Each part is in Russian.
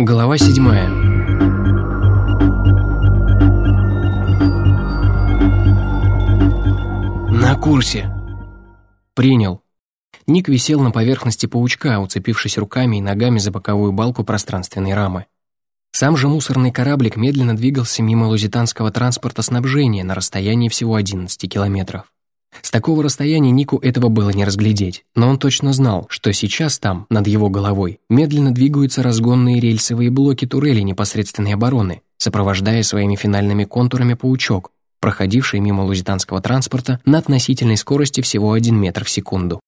Глава седьмая. «На курсе!» «Принял». Ник висел на поверхности паучка, уцепившись руками и ногами за боковую балку пространственной рамы. Сам же мусорный кораблик медленно двигался мимо лузитанского транспорта снабжения на расстоянии всего 11 километров. С такого расстояния Нику этого было не разглядеть, но он точно знал, что сейчас там, над его головой, медленно двигаются разгонные рельсовые блоки турели непосредственной обороны, сопровождая своими финальными контурами паучок, проходивший мимо лузитанского транспорта на относительной скорости всего 1 метр в секунду.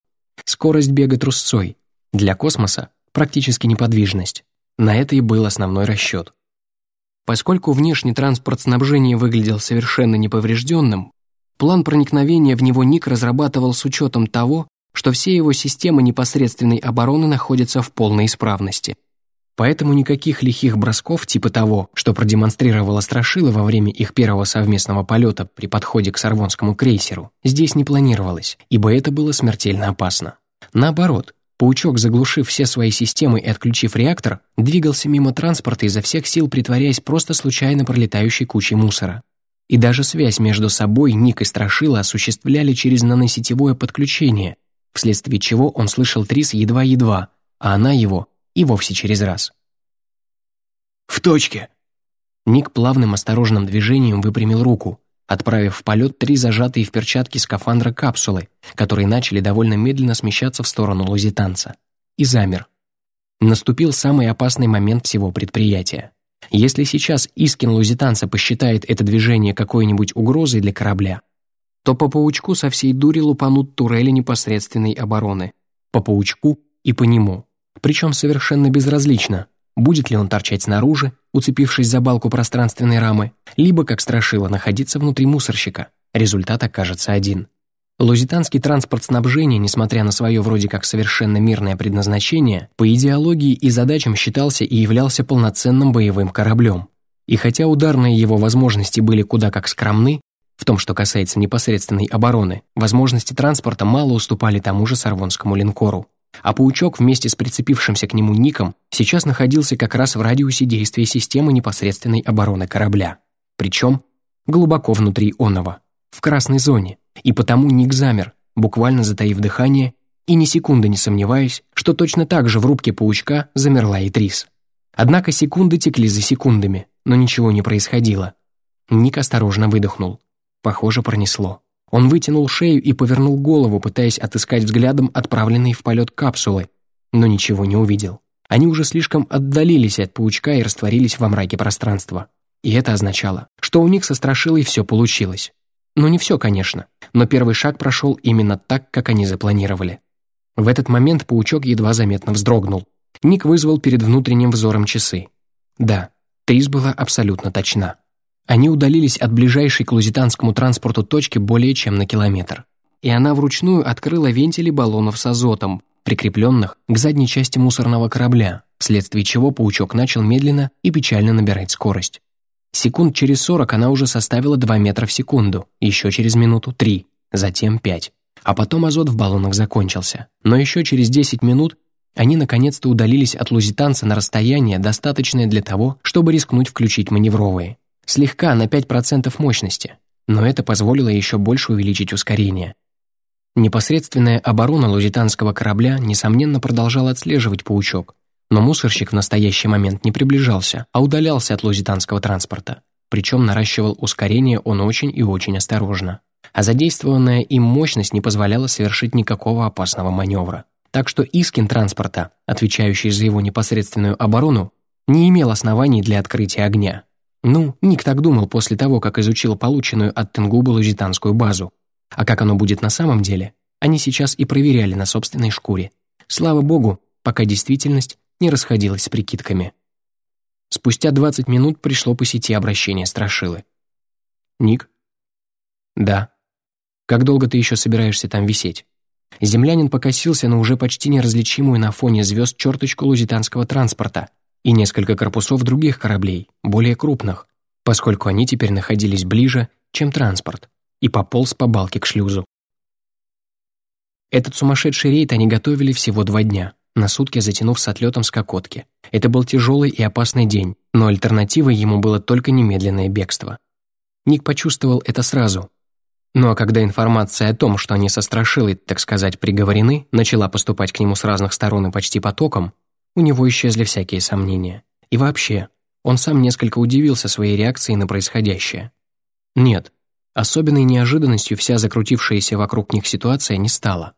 Скорость бега трусцой. Для космоса – практически неподвижность. На это и был основной расчет. Поскольку внешний транспорт снабжения выглядел совершенно неповрежденным, План проникновения в него Ник разрабатывал с учетом того, что все его системы непосредственной обороны находятся в полной исправности. Поэтому никаких лихих бросков типа того, что продемонстрировала Страшила во время их первого совместного полета при подходе к Сорвонскому крейсеру, здесь не планировалось, ибо это было смертельно опасно. Наоборот, Паучок, заглушив все свои системы и отключив реактор, двигался мимо транспорта изо всех сил притворяясь просто случайно пролетающей кучей мусора. И даже связь между собой Ник и Страшила осуществляли через наносетевое подключение, вследствие чего он слышал Трис едва-едва, а она его и вовсе через раз. «В точке!» Ник плавным осторожным движением выпрямил руку, отправив в полет три зажатые в перчатки скафандра капсулы, которые начали довольно медленно смещаться в сторону лузитанца. И замер. Наступил самый опасный момент всего предприятия. Если сейчас Искин Лузитанца посчитает это движение какой-нибудь угрозой для корабля, то по паучку со всей дури лупанут турели непосредственной обороны. По паучку и по нему. Причем совершенно безразлично, будет ли он торчать снаружи, уцепившись за балку пространственной рамы, либо, как страшило, находиться внутри мусорщика. Результат окажется один. Лузитанский транспорт снабжения, несмотря на свое вроде как совершенно мирное предназначение, по идеологии и задачам считался и являлся полноценным боевым кораблем. И хотя ударные его возможности были куда как скромны, в том, что касается непосредственной обороны, возможности транспорта мало уступали тому же сарвонскому линкору. А паучок вместе с прицепившимся к нему ником сейчас находился как раз в радиусе действия системы непосредственной обороны корабля. Причем глубоко внутри оного, в красной зоне, и потому Ник замер, буквально затаив дыхание, и ни секунды не сомневаясь, что точно так же в рубке паучка замерла и Трис. Однако секунды текли за секундами, но ничего не происходило. Ник осторожно выдохнул. Похоже, пронесло. Он вытянул шею и повернул голову, пытаясь отыскать взглядом отправленные в полет капсулы, но ничего не увидел. Они уже слишком отдалились от паучка и растворились во мраке пространства. И это означало, что у них со страшилой все получилось. Ну не все, конечно, но первый шаг прошел именно так, как они запланировали. В этот момент паучок едва заметно вздрогнул. Ник вызвал перед внутренним взором часы. Да, Трис была абсолютно точна. Они удалились от ближайшей к лузитанскому транспорту точки более чем на километр. И она вручную открыла вентили баллонов с азотом, прикрепленных к задней части мусорного корабля, вследствие чего паучок начал медленно и печально набирать скорость. Секунд через сорок она уже составила 2 метра в секунду, еще через минуту 3, затем 5. А потом азот в баллонах закончился. Но еще через 10 минут они наконец-то удалились от лузитанца на расстояние, достаточное для того, чтобы рискнуть включить маневровые. Слегка, на 5% мощности. Но это позволило еще больше увеличить ускорение. Непосредственная оборона лузитанского корабля, несомненно, продолжала отслеживать паучок, но мусорщик в настоящий момент не приближался, а удалялся от лузитанского транспорта. Причем наращивал ускорение он очень и очень осторожно. А задействованная им мощность не позволяла совершить никакого опасного маневра. Так что Искин транспорта, отвечающий за его непосредственную оборону, не имел оснований для открытия огня. Ну, Ник так думал после того, как изучил полученную от Тенгуба лузитанскую базу. А как оно будет на самом деле, они сейчас и проверяли на собственной шкуре. Слава богу, пока действительность не расходилась с прикидками. Спустя 20 минут пришло по сети обращение Страшилы. «Ник?» «Да». «Как долго ты еще собираешься там висеть?» Землянин покосился на уже почти неразличимую на фоне звезд черточку лузитанского транспорта и несколько корпусов других кораблей, более крупных, поскольку они теперь находились ближе, чем транспорт, и пополз по балке к шлюзу. Этот сумасшедший рейд они готовили всего два дня, на сутки затянув с отлетом с Кокотки. Это был тяжелый и опасный день, но альтернативой ему было только немедленное бегство. Ник почувствовал это сразу. Ну а когда информация о том, что они со Страшилой, так сказать, приговорены, начала поступать к нему с разных сторон и почти потоком, у него исчезли всякие сомнения. И вообще, он сам несколько удивился своей реакцией на происходящее. Нет, особенной неожиданностью вся закрутившаяся вокруг них ситуация не стала.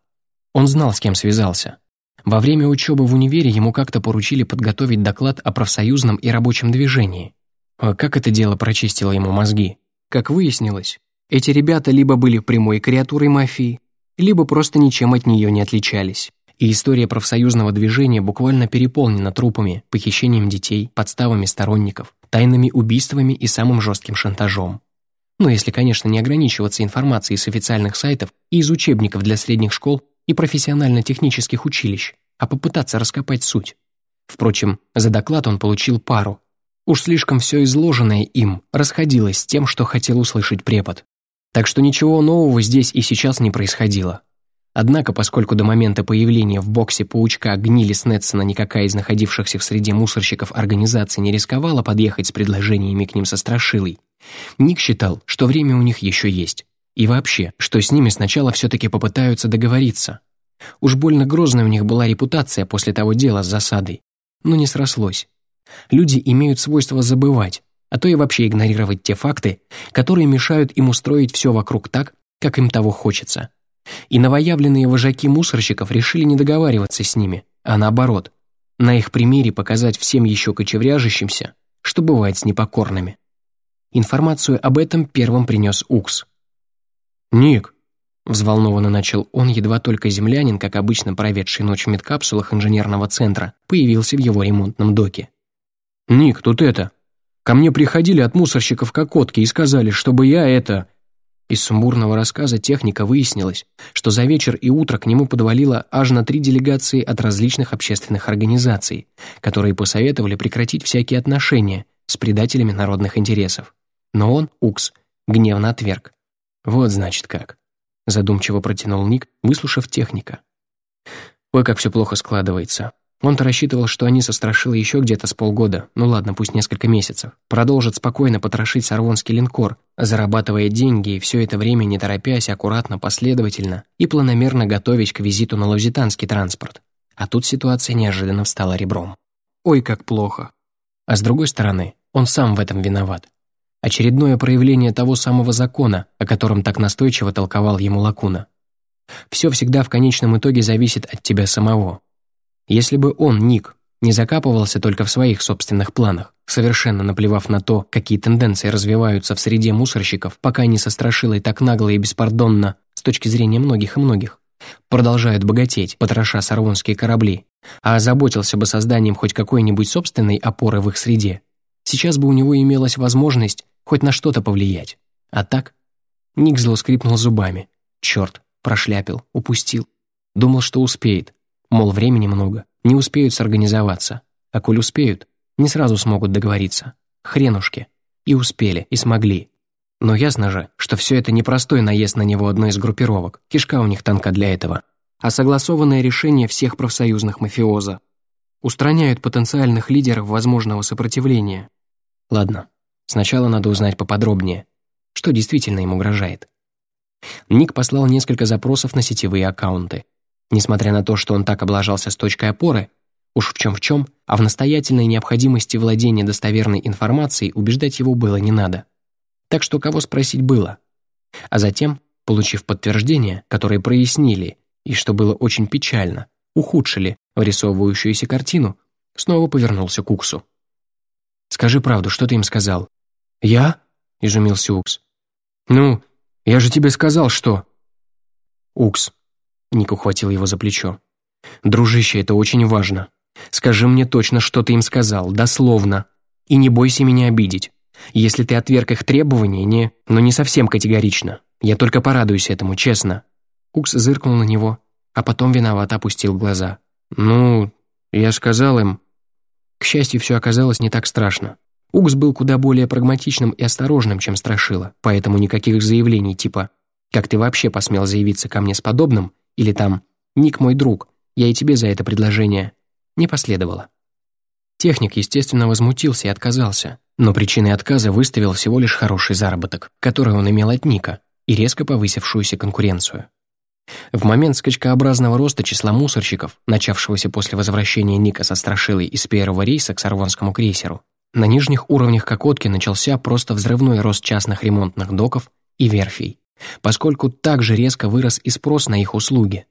Он знал, с кем связался. Во время учебы в универе ему как-то поручили подготовить доклад о профсоюзном и рабочем движении. А как это дело прочистило ему мозги? Как выяснилось, эти ребята либо были прямой креатурой мафии, либо просто ничем от нее не отличались. И история профсоюзного движения буквально переполнена трупами, похищением детей, подставами сторонников, тайными убийствами и самым жестким шантажом. Ну, если, конечно, не ограничиваться информацией с официальных сайтов и из учебников для средних школ и профессионально-технических училищ, а попытаться раскопать суть. Впрочем, за доклад он получил пару. Уж слишком все изложенное им расходилось с тем, что хотел услышать препод. Так что ничего нового здесь и сейчас не происходило. Однако, поскольку до момента появления в боксе паучка гнили Снетсона никакая из находившихся в среде мусорщиков организаций не рисковала подъехать с предложениями к ним со страшилой, Ник считал, что время у них еще есть. И вообще, что с ними сначала все-таки попытаются договориться. Уж больно грозная у них была репутация после того дела с засадой. Но не срослось. Люди имеют свойство забывать, а то и вообще игнорировать те факты, которые мешают им устроить все вокруг так, как им того хочется. И новоявленные вожаки мусорщиков решили не договариваться с ними, а наоборот, на их примере показать всем еще кочевряжущимся, что бывает с непокорными. Информацию об этом первым принес Укс. «Ник!» — взволнованно начал он, едва только землянин, как обычно проведший ночь в медкапсулах инженерного центра, появился в его ремонтном доке. «Ник, тут это! Ко мне приходили от мусорщиков Кокотки и сказали, чтобы я это...» Из сумбурного рассказа техника выяснилось, что за вечер и утро к нему подвалило аж на три делегации от различных общественных организаций, которые посоветовали прекратить всякие отношения с предателями народных интересов. Но он, Укс, гневно отверг. «Вот, значит, как», — задумчиво протянул Ник, выслушав техника. «Ой, как все плохо складывается. Он-то рассчитывал, что они со Страшилой еще где-то с полгода, ну ладно, пусть несколько месяцев, продолжат спокойно потрошить сарвонский линкор, зарабатывая деньги и все это время не торопясь, аккуратно, последовательно и планомерно готовясь к визиту на лузитанский транспорт. А тут ситуация неожиданно встала ребром. Ой, как плохо. А с другой стороны, он сам в этом виноват. Очередное проявление того самого закона, о котором так настойчиво толковал ему Лакуна. Все всегда в конечном итоге зависит от тебя самого. Если бы он, Ник, не закапывался только в своих собственных планах, совершенно наплевав на то, какие тенденции развиваются в среде мусорщиков, пока они со Страшилой так нагло и беспардонно, с точки зрения многих и многих, продолжают богатеть, потроша сарвонские корабли, а озаботился бы созданием хоть какой-нибудь собственной опоры в их среде, сейчас бы у него имелась возможность хоть на что-то повлиять. А так? Ник зло скрипнул зубами. Черт, прошляпил, упустил. Думал, что успеет. Мол, времени много, не успеют сорганизоваться. А коль успеют, не сразу смогут договориться. Хренушки. И успели, и смогли. Но ясно же, что все это не простой наезд на него одной из группировок, кишка у них танка для этого, а согласованное решение всех профсоюзных мафиоза. Устраняют потенциальных лидеров возможного сопротивления. Ладно, Сначала надо узнать поподробнее, что действительно им угрожает. Ник послал несколько запросов на сетевые аккаунты. Несмотря на то, что он так облажался с точкой опоры, уж в чем в чем, а в настоятельной необходимости владения достоверной информацией убеждать его было не надо. Так что кого спросить было. А затем, получив подтверждение, которое прояснили, и, что было очень печально, ухудшили вырисовывающуюся картину, снова повернулся к Уксу. «Скажи правду, что ты им сказал?» «Я?» — изумился Укс. «Ну, я же тебе сказал, что...» «Укс», — Ник ухватил его за плечо. «Дружище, это очень важно. Скажи мне точно, что ты им сказал, дословно. И не бойся меня обидеть. Если ты отверг их требования, не... но не совсем категорично. Я только порадуюсь этому, честно». Укс зыркнул на него, а потом виновато опустил глаза. «Ну, я сказал им...» К счастью, все оказалось не так страшно. Укс был куда более прагматичным и осторожным, чем Страшила, поэтому никаких заявлений типа «Как ты вообще посмел заявиться ко мне с подобным?» или там «Ник мой друг, я и тебе за это предложение не последовала. Техник, естественно, возмутился и отказался, но причиной отказа выставил всего лишь хороший заработок, который он имел от Ника, и резко повысившуюся конкуренцию. В момент скачкообразного роста числа мусорщиков, начавшегося после возвращения Ника со Страшилой из первого рейса к Сарвонскому крейсеру, на нижних уровнях Кокотки начался просто взрывной рост частных ремонтных доков и верфей, поскольку также резко вырос и спрос на их услуги.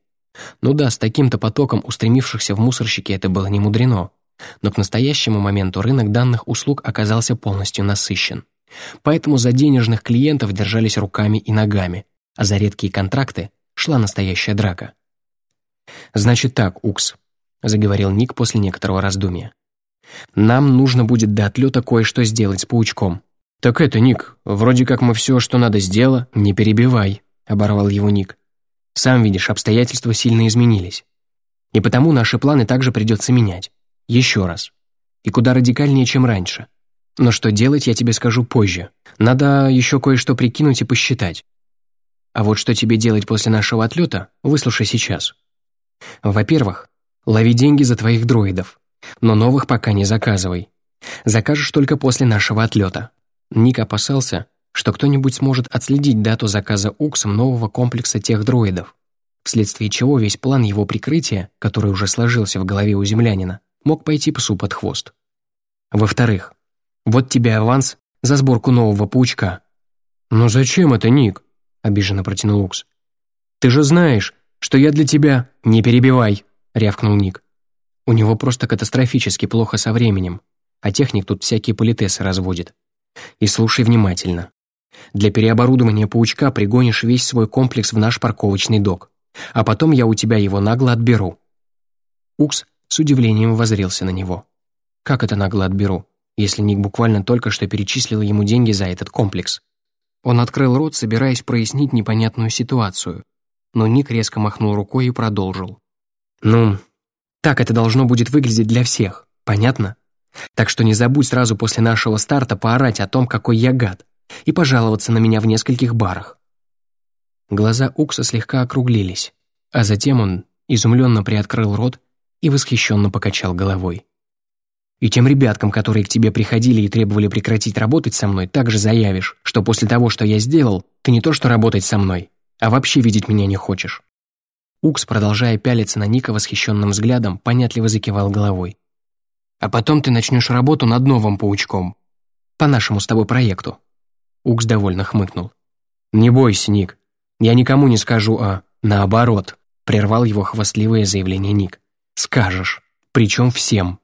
Ну да, с таким-то потоком устремившихся в мусорщики это было не мудрено, но к настоящему моменту рынок данных услуг оказался полностью насыщен. Поэтому за денежных клиентов держались руками и ногами, а за редкие контракты шла настоящая драка. «Значит так, Укс», — заговорил Ник после некоторого раздумья. Нам нужно будет до отлета кое-что сделать с паучком». «Так это, Ник, вроде как мы все, что надо, сделали. Не перебивай», — оборвал его Ник. «Сам видишь, обстоятельства сильно изменились. И потому наши планы также придется менять. Еще раз. И куда радикальнее, чем раньше. Но что делать, я тебе скажу позже. Надо еще кое-что прикинуть и посчитать. А вот что тебе делать после нашего отлета, выслушай сейчас. Во-первых, лови деньги за твоих дроидов. Но новых пока не заказывай. Закажешь только после нашего отлета». Ник опасался, что кто-нибудь сможет отследить дату заказа Уксом нового комплекса тех дроидов, вследствие чего весь план его прикрытия, который уже сложился в голове у землянина, мог пойти псу под хвост. Во-вторых, вот тебе аванс за сборку нового паучка. «Ну зачем это, Ник?» — обиженно протянул Укс. «Ты же знаешь, что я для тебя...» «Не перебивай!» — рявкнул Ник. У него просто катастрофически плохо со временем, а техник тут всякие политесы разводит. И слушай внимательно. Для переоборудования паучка пригонишь весь свой комплекс в наш парковочный док, а потом я у тебя его нагло отберу». Укс с удивлением возрился на него. «Как это нагло отберу, если Ник буквально только что перечислил ему деньги за этот комплекс?» Он открыл рот, собираясь прояснить непонятную ситуацию, но Ник резко махнул рукой и продолжил. «Ну, так это должно будет выглядеть для всех, понятно? Так что не забудь сразу после нашего старта поорать о том, какой я гад, и пожаловаться на меня в нескольких барах». Глаза Укса слегка округлились, а затем он изумленно приоткрыл рот и восхищенно покачал головой. «И тем ребяткам, которые к тебе приходили и требовали прекратить работать со мной, также заявишь, что после того, что я сделал, ты не то что работать со мной, а вообще видеть меня не хочешь. Укс, продолжая пялиться на Ника восхищенным взглядом, понятливо закивал головой. «А потом ты начнешь работу над новым паучком. По нашему с тобой проекту». Укс довольно хмыкнул. «Не бойся, Ник. Я никому не скажу, а наоборот», прервал его хвастливое заявление Ник. «Скажешь. Причем всем.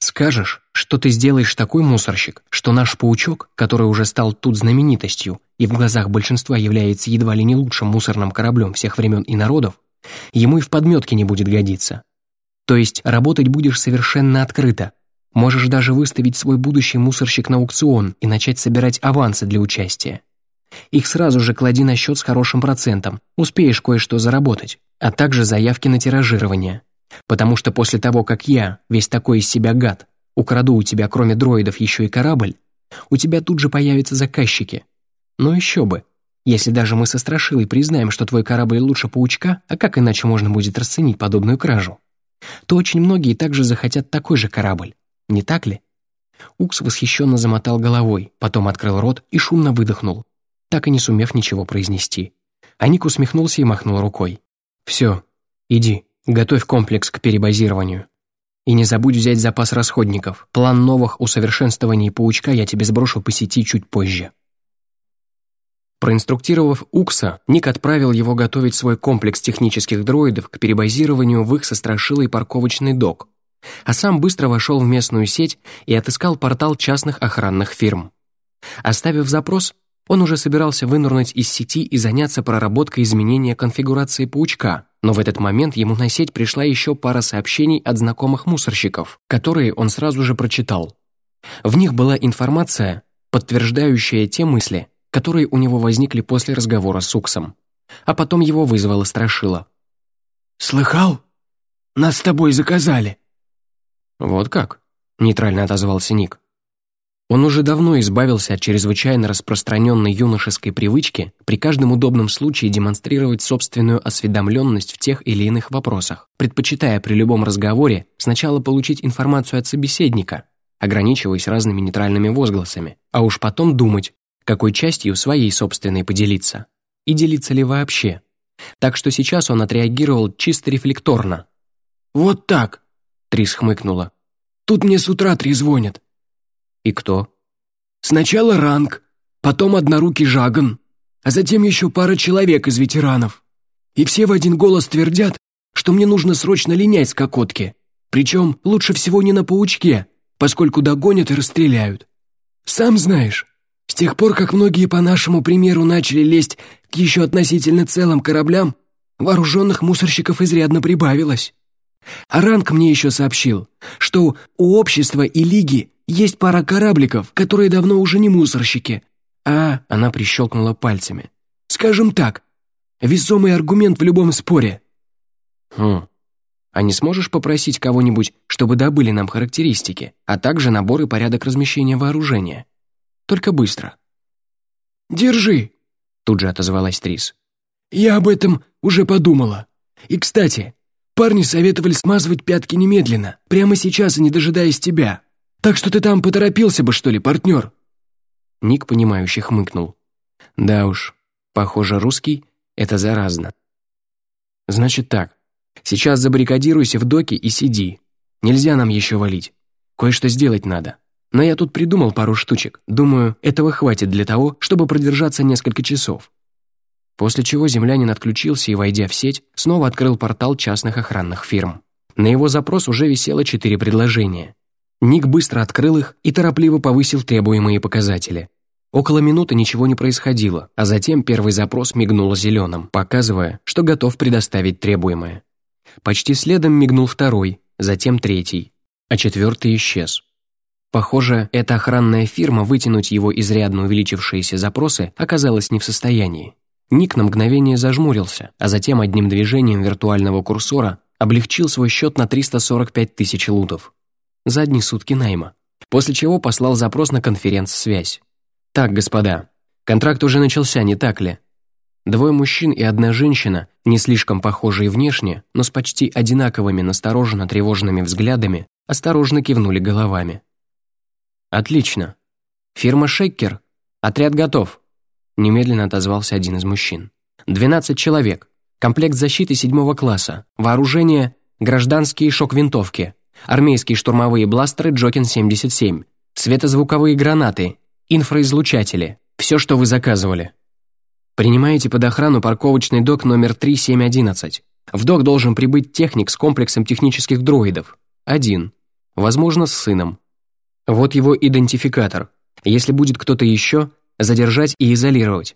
Скажешь, что ты сделаешь такой мусорщик, что наш паучок, который уже стал тут знаменитостью и в глазах большинства является едва ли не лучшим мусорным кораблем всех времен и народов, ему и в подметке не будет годиться. То есть работать будешь совершенно открыто. Можешь даже выставить свой будущий мусорщик на аукцион и начать собирать авансы для участия. Их сразу же клади на счет с хорошим процентом, успеешь кое-что заработать, а также заявки на тиражирование. Потому что после того, как я, весь такой из себя гад, украду у тебя кроме дроидов еще и корабль, у тебя тут же появятся заказчики. Но еще бы, если даже мы со Страшилой признаем, что твой корабль лучше паучка, а как иначе можно будет расценить подобную кражу? То очень многие также захотят такой же корабль, не так ли? Укс восхищенно замотал головой, потом открыл рот и шумно выдохнул, так и не сумев ничего произнести. А Ник усмехнулся и махнул рукой. «Все, иди, готовь комплекс к перебазированию. И не забудь взять запас расходников. План новых усовершенствований паучка я тебе сброшу по сети чуть позже». Проинструктировав Укса, Ник отправил его готовить свой комплекс технических дроидов к перебазированию в их сострашилый парковочный док, а сам быстро вошел в местную сеть и отыскал портал частных охранных фирм. Оставив запрос, он уже собирался вынырнуть из сети и заняться проработкой изменения конфигурации паучка, но в этот момент ему на сеть пришла еще пара сообщений от знакомых мусорщиков, которые он сразу же прочитал. В них была информация, подтверждающая те мысли, которые у него возникли после разговора с Уксом. А потом его вызвало Страшила. «Слыхал? Нас с тобой заказали». «Вот как?» — нейтрально отозвался Ник. Он уже давно избавился от чрезвычайно распространенной юношеской привычки при каждом удобном случае демонстрировать собственную осведомленность в тех или иных вопросах, предпочитая при любом разговоре сначала получить информацию от собеседника, ограничиваясь разными нейтральными возгласами, а уж потом думать, какой частью своей собственной поделиться. И делиться ли вообще. Так что сейчас он отреагировал чисто рефлекторно. «Вот так!» — Трис хмыкнула. «Тут мне с утра три звонят. «И кто?» «Сначала ранг, потом однорукий жаган, а затем еще пара человек из ветеранов. И все в один голос твердят, что мне нужно срочно линять с кокотки. Причем лучше всего не на паучке, поскольку догонят и расстреляют. Сам знаешь, с тех пор, как многие по нашему примеру начали лезть к еще относительно целым кораблям, вооруженных мусорщиков изрядно прибавилось. А Ранг мне еще сообщил, что у общества и лиги есть пара корабликов, которые давно уже не мусорщики, а...» Она прищелкнула пальцами. «Скажем так, весомый аргумент в любом споре». «Хм. А не сможешь попросить кого-нибудь, чтобы добыли нам характеристики, а также набор и порядок размещения вооружения? Только быстро». «Держи», — тут же отозвалась Трис. «Я об этом уже подумала. И, кстати, парни советовали смазывать пятки немедленно, прямо сейчас и не дожидаясь тебя. Так что ты там поторопился бы, что ли, партнер?» Ник, понимающе хмыкнул. «Да уж, похоже, русский — это заразно». «Значит так, сейчас забаррикадируйся в доке и сиди. Нельзя нам еще валить. Кое-что сделать надо. Но я тут придумал пару штучек. Думаю, этого хватит для того, чтобы продержаться несколько часов». После чего землянин отключился и, войдя в сеть, снова открыл портал частных охранных фирм. На его запрос уже висело четыре предложения. Ник быстро открыл их и торопливо повысил требуемые показатели. Около минуты ничего не происходило, а затем первый запрос мигнул зеленым, показывая, что готов предоставить требуемое. Почти следом мигнул второй, затем третий, а четвертый исчез. Похоже, эта охранная фирма вытянуть его изрядно увеличившиеся запросы оказалась не в состоянии. Ник на мгновение зажмурился, а затем одним движением виртуального курсора облегчил свой счет на 345 тысяч лутов за одни сутки найма, после чего послал запрос на конференц-связь. «Так, господа, контракт уже начался, не так ли?» Двое мужчин и одна женщина, не слишком похожие внешне, но с почти одинаковыми настороженно-тревожными взглядами, осторожно кивнули головами. «Отлично. Фирма «Шеккер». Отряд готов», — немедленно отозвался один из мужчин. «Двенадцать человек. Комплект защиты седьмого класса. Вооружение — гражданские шок-винтовки армейские штурмовые бластеры Джокин-77, светозвуковые гранаты, инфраизлучатели, все, что вы заказывали. Принимаете под охрану парковочный док номер 3711. В док должен прибыть техник с комплексом технических дроидов. Один. Возможно, с сыном. Вот его идентификатор. Если будет кто-то еще, задержать и изолировать.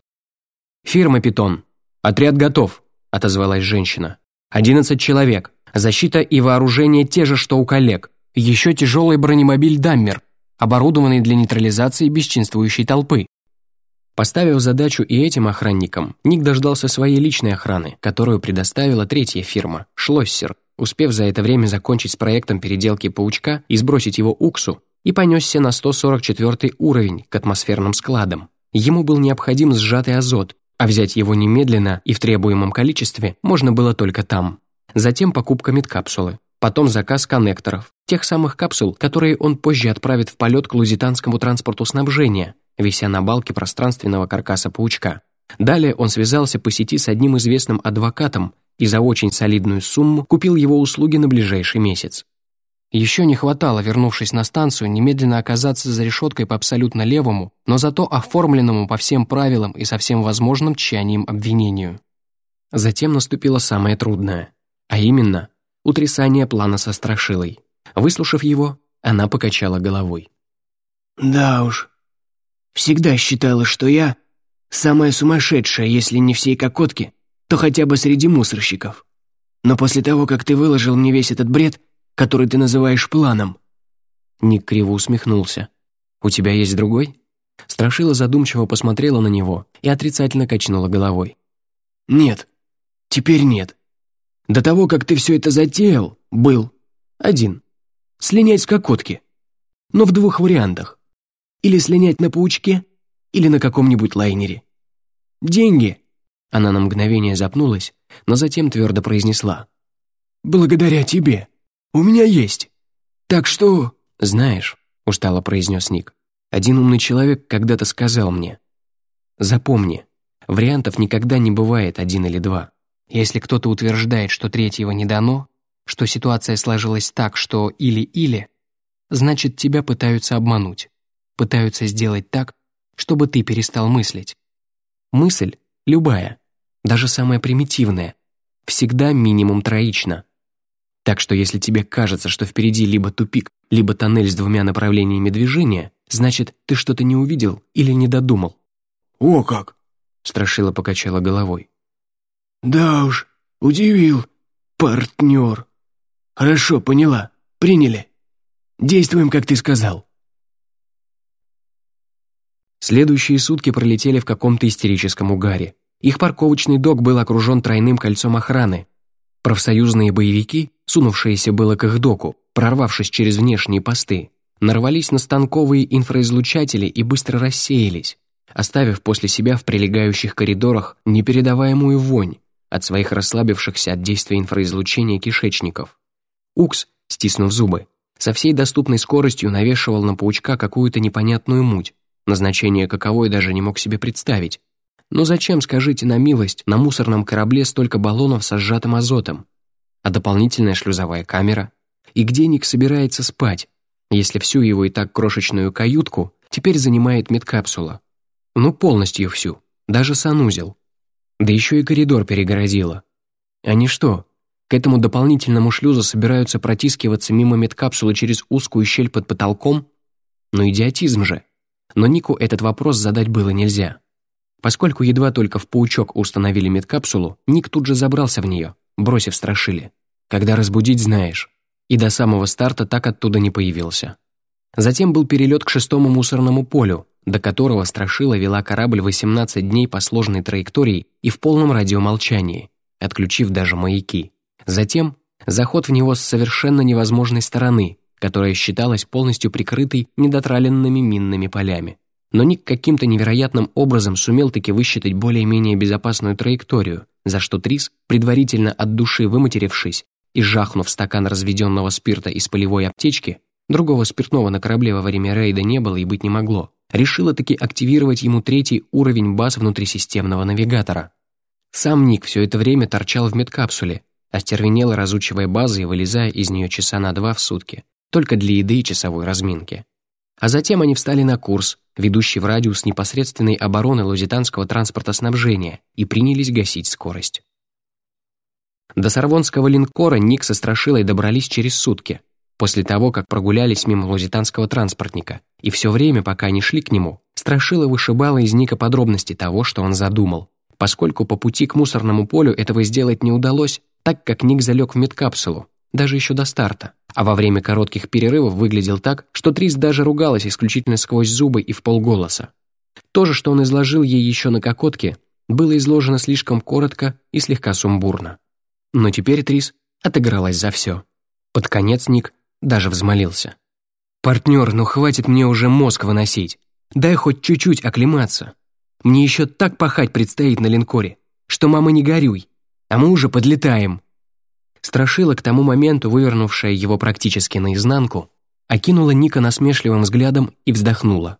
«Фирма «Питон». Отряд готов», — отозвалась женщина. «Одиннадцать человек. Защита и вооружение те же, что у коллег. Еще тяжелый бронемобиль «Даммер», оборудованный для нейтрализации бесчинствующей толпы. Поставив задачу и этим охранникам, Ник дождался своей личной охраны, которую предоставила третья фирма – Шлоссер, успев за это время закончить с проектом переделки паучка и сбросить его Уксу, и понесся на 144 уровень к атмосферным складам. Ему был необходим сжатый азот, а взять его немедленно и в требуемом количестве можно было только там затем покупка медкапсулы, потом заказ коннекторов, тех самых капсул, которые он позже отправит в полет к лузитанскому транспорту снабжения, вися на балке пространственного каркаса паучка. Далее он связался по сети с одним известным адвокатом и за очень солидную сумму купил его услуги на ближайший месяц. Еще не хватало, вернувшись на станцию, немедленно оказаться за решеткой по абсолютно левому, но зато оформленному по всем правилам и со всем возможным тщанием обвинению. Затем наступило самое трудное. А именно, утрясание плана со Страшилой. Выслушав его, она покачала головой. «Да уж. Всегда считала, что я самая сумасшедшая, если не всей кокотки, то хотя бы среди мусорщиков. Но после того, как ты выложил мне весь этот бред, который ты называешь планом...» Ник криво усмехнулся. «У тебя есть другой?» Страшила задумчиво посмотрела на него и отрицательно качнула головой. «Нет, теперь нет. До того, как ты все это затеял, был один. Слинять с кокотки. Но в двух вариантах. Или слинять на паучке? Или на каком-нибудь лайнере? Деньги!» Она на мгновение запнулась, но затем твердо произнесла. «Благодаря тебе. У меня есть. Так что...» «Знаешь», — устало произнес Ник, «один умный человек когда-то сказал мне, запомни, вариантов никогда не бывает один или два. Если кто-то утверждает, что третьего не дано, что ситуация сложилась так, что или-или, значит, тебя пытаются обмануть, пытаются сделать так, чтобы ты перестал мыслить. Мысль, любая, даже самая примитивная, всегда минимум троична. Так что если тебе кажется, что впереди либо тупик, либо тоннель с двумя направлениями движения, значит, ты что-то не увидел или не додумал. «О как!» — Страшила покачала головой. «Да уж, удивил, партнер. Хорошо, поняла, приняли. Действуем, как ты сказал». Следующие сутки пролетели в каком-то истерическом угаре. Их парковочный док был окружен тройным кольцом охраны. Профсоюзные боевики, сунувшиеся было к их доку, прорвавшись через внешние посты, нарвались на станковые инфраизлучатели и быстро рассеялись, оставив после себя в прилегающих коридорах непередаваемую вонь от своих расслабившихся от действия инфраизлучения кишечников. Укс, стиснув зубы, со всей доступной скоростью навешивал на паучка какую-то непонятную муть, назначение каковой даже не мог себе представить. Но зачем, скажите на милость, на мусорном корабле столько баллонов со сжатым азотом? А дополнительная шлюзовая камера? И где Ник собирается спать, если всю его и так крошечную каютку теперь занимает медкапсула? Ну, полностью всю, даже санузел. Да еще и коридор перегородила. Они что, к этому дополнительному шлюзу собираются протискиваться мимо медкапсулы через узкую щель под потолком? Ну идиотизм же но Нику этот вопрос задать было нельзя. Поскольку едва только в паучок установили медкапсулу, Ник тут же забрался в нее, бросив страшили. Когда разбудить, знаешь. И до самого старта так оттуда не появился. Затем был перелет к шестому мусорному полю, до которого Страшила вела корабль 18 дней по сложной траектории и в полном радиомолчании, отключив даже маяки. Затем заход в него с совершенно невозможной стороны, которая считалась полностью прикрытой недотраленными минными полями. Но Ник каким-то невероятным образом сумел таки высчитать более-менее безопасную траекторию, за что Трис, предварительно от души выматерившись и жахнув стакан разведенного спирта из полевой аптечки, другого спиртного на корабле во время рейда не было и быть не могло, решила таки активировать ему третий уровень баз внутрисистемного навигатора. Сам Ник все это время торчал в медкапсуле, остервенело разучивая базы и вылезая из нее часа на два в сутки только для еды и часовой разминки. А затем они встали на курс, ведущий в радиус непосредственной обороны лузитанского транспортоснабжения, и принялись гасить скорость. До сорвонского линкора Ник со Страшилой добрались через сутки, после того, как прогулялись мимо лузитанского транспортника, и все время, пока они шли к нему, Страшила вышибала из Ника подробности того, что он задумал, поскольку по пути к мусорному полю этого сделать не удалось, так как Ник залег в медкапсулу, даже еще до старта, а во время коротких перерывов выглядел так, что Трис даже ругалась исключительно сквозь зубы и в полголоса. То же, что он изложил ей еще на кокотке, было изложено слишком коротко и слегка сумбурно. Но теперь Трис отыгралась за все. Под конец Ник даже взмолился. «Партнер, ну хватит мне уже мозг выносить. Дай хоть чуть-чуть оклематься. Мне еще так пахать предстоит на линкоре, что, мама, не горюй, а мы уже подлетаем». Страшила, к тому моменту вывернувшая его практически наизнанку, окинула Ника насмешливым взглядом и вздохнула.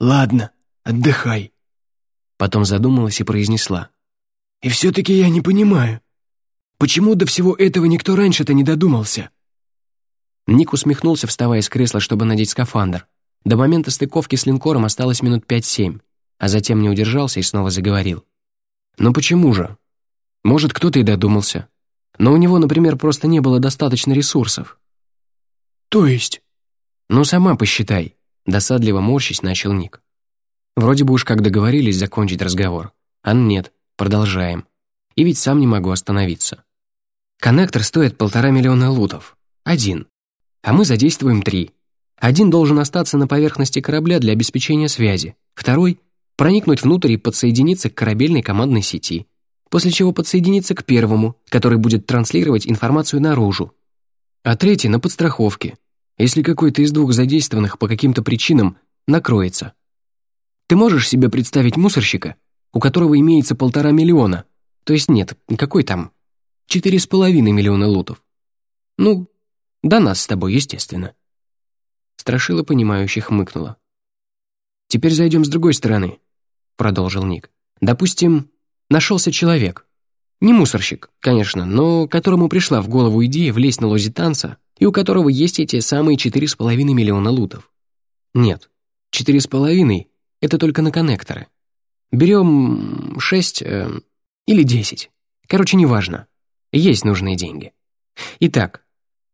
«Ладно, отдыхай». Потом задумалась и произнесла. «И все-таки я не понимаю, почему до всего этого никто раньше-то не додумался?» Ник усмехнулся, вставая с кресла, чтобы надеть скафандр. До момента стыковки с линкором осталось минут пять-семь, а затем не удержался и снова заговорил. «Ну почему же? Может, кто-то и додумался. Но у него, например, просто не было достаточно ресурсов. То есть? Ну, сама посчитай. Досадливо морщись начал Ник. Вроде бы уж как договорились закончить разговор. А нет, продолжаем. И ведь сам не могу остановиться. Коннектор стоит полтора миллиона лутов. Один. А мы задействуем три. Один должен остаться на поверхности корабля для обеспечения связи. Второй — проникнуть внутрь и подсоединиться к корабельной командной сети после чего подсоединиться к первому, который будет транслировать информацию наружу. А третий на подстраховке. Если какой-то из двух задействованных по каким-то причинам накроется. Ты можешь себе представить мусорщика, у которого имеется полтора миллиона, то есть нет, какой там, четыре с половиной миллиона лутов? Ну, до нас с тобой, естественно. Страшила, понимающе хмыкнула. «Теперь зайдем с другой стороны», — продолжил Ник. «Допустим, нашелся человек. Не мусорщик, конечно, но которому пришла в голову идея влезть на лозитанца и у которого есть эти самые четыре с половиной миллиона лутов. Нет, четыре с половиной — это только на коннекторы. Берем шесть э, или десять. Короче, неважно. Есть нужные деньги. Итак,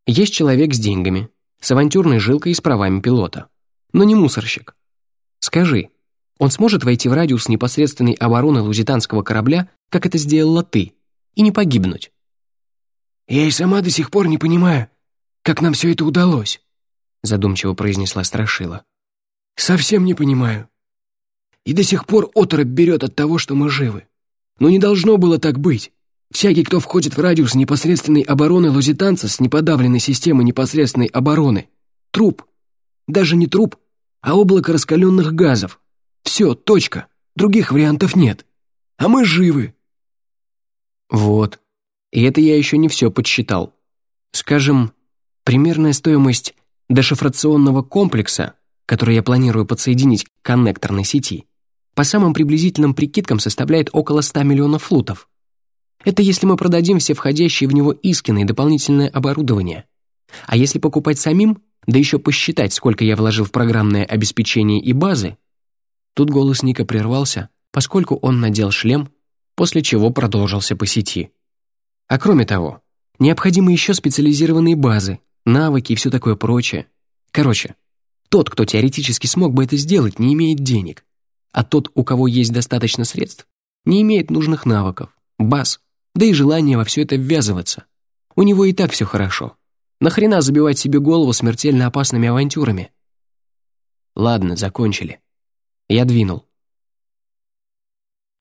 есть человек с деньгами, с авантюрной жилкой и с правами пилота. Но не мусорщик. Скажи, он сможет войти в радиус непосредственной обороны лузитанского корабля, как это сделала ты, и не погибнуть? «Я и сама до сих пор не понимаю, как нам все это удалось», задумчиво произнесла Страшила. «Совсем не понимаю. И до сих пор оторопь берет от того, что мы живы. Но не должно было так быть. Всякий, кто входит в радиус непосредственной обороны лузитанца с неподавленной системой непосредственной обороны, труп. Даже не труп, а облако раскаленных газов. Все, точка. Других вариантов нет. А мы живы. Вот. И это я еще не все подсчитал. Скажем, примерная стоимость дешифрационного комплекса, который я планирую подсоединить к коннекторной сети, по самым приблизительным прикидкам составляет около 100 миллионов флутов. Это если мы продадим все входящие в него Искины и дополнительное оборудование. А если покупать самим, да еще посчитать, сколько я вложил в программное обеспечение и базы, тут голос Ника прервался, поскольку он надел шлем, после чего продолжился по сети. А кроме того, необходимы еще специализированные базы, навыки и все такое прочее. Короче, тот, кто теоретически смог бы это сделать, не имеет денег, а тот, у кого есть достаточно средств, не имеет нужных навыков, баз да и желание во все это ввязываться. У него и так все хорошо. Нахрена забивать себе голову смертельно опасными авантюрами? Ладно, закончили. Я двинул.